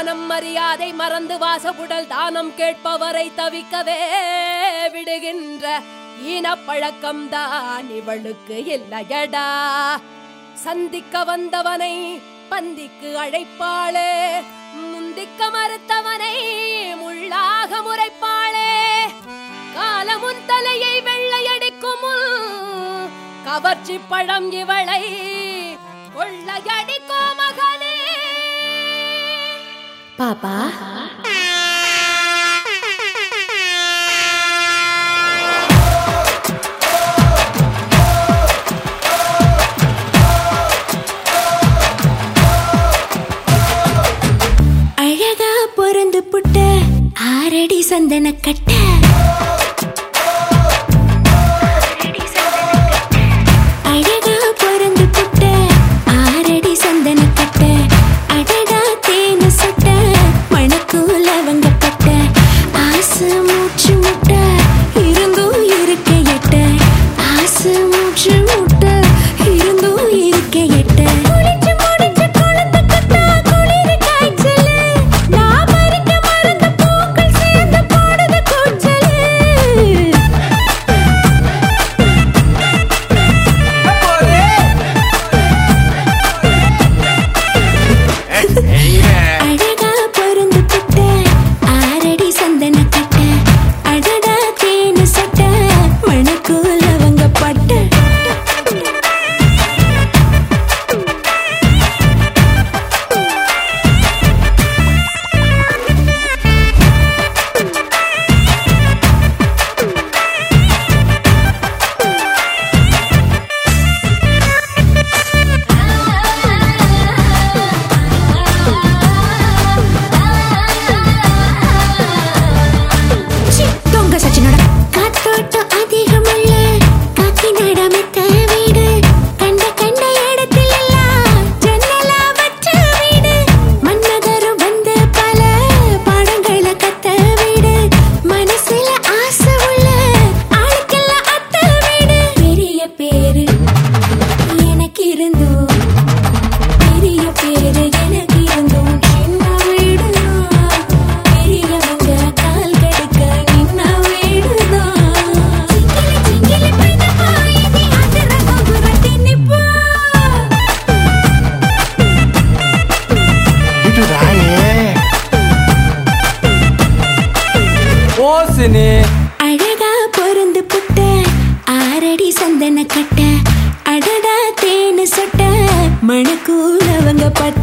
மானம் மரியாதை மறந்து வாசபுடல் தானம் கேட்பவரை தவிக்கவே விடுகின்ற இன ஈனப்பழக்கம்தான் இவளுக்கு இல்லையடா. சந்திக்க வந்தவனை பந்திக்கு அழைப்பாளே முந்திக்க மறுத்தவனை முள்ளாக முறைப்பாளே. காலமுன் தலையை வெள்ளையடிக்கும் கவர்ச்சி பழம் இவளை கொள்ளையடிக்கும் மகனே பாப்பா? அழகா பொறந்து புட்ட ஆரடி சந்தன கட்ட. ему ஓசுனு. அழகா பொருந்து புட்ட ஆரடி சந்தன கட்ட அடடா தேனு சொட்ட மணக்கூழ் அவங்க பட்ட